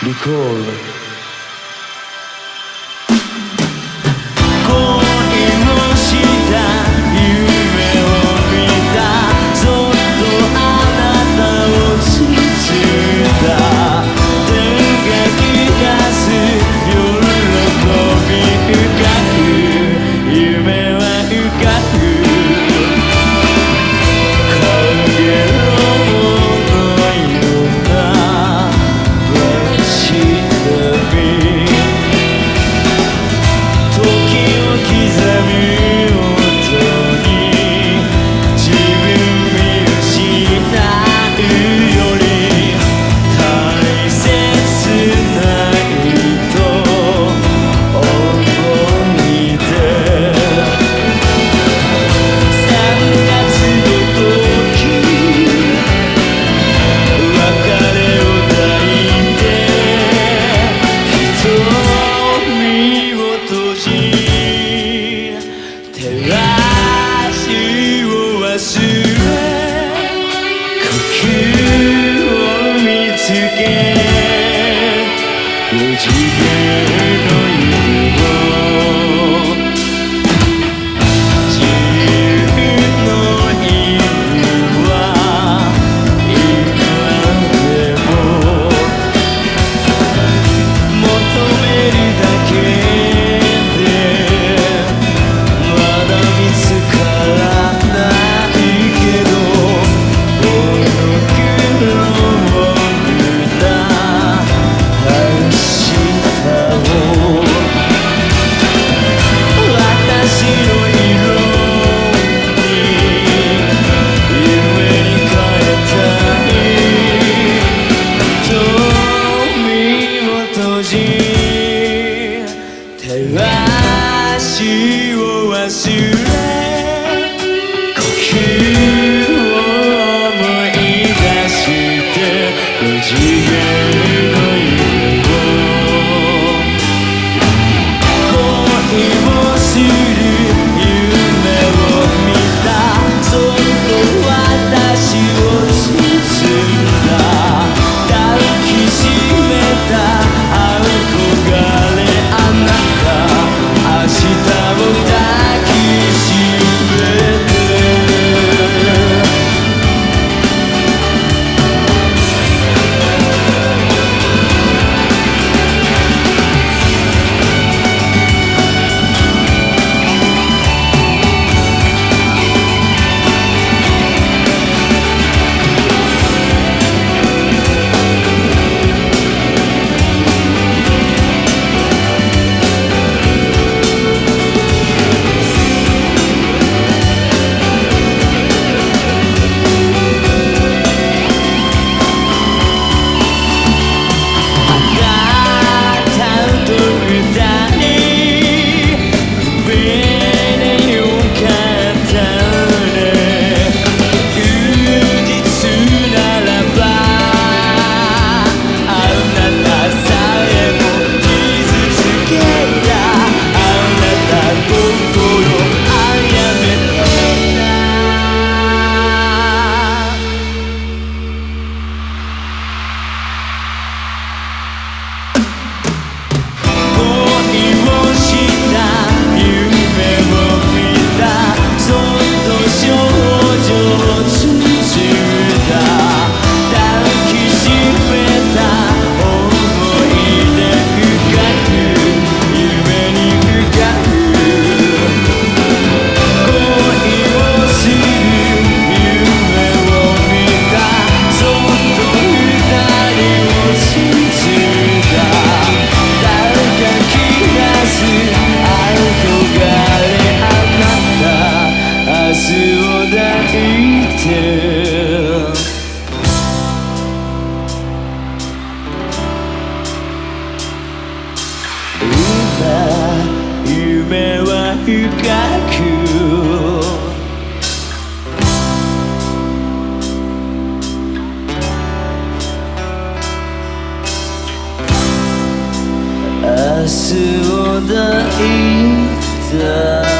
di Recall 字照らしを忘れ呼吸を思い出して無恋をする夢は深く。明日を抱いた。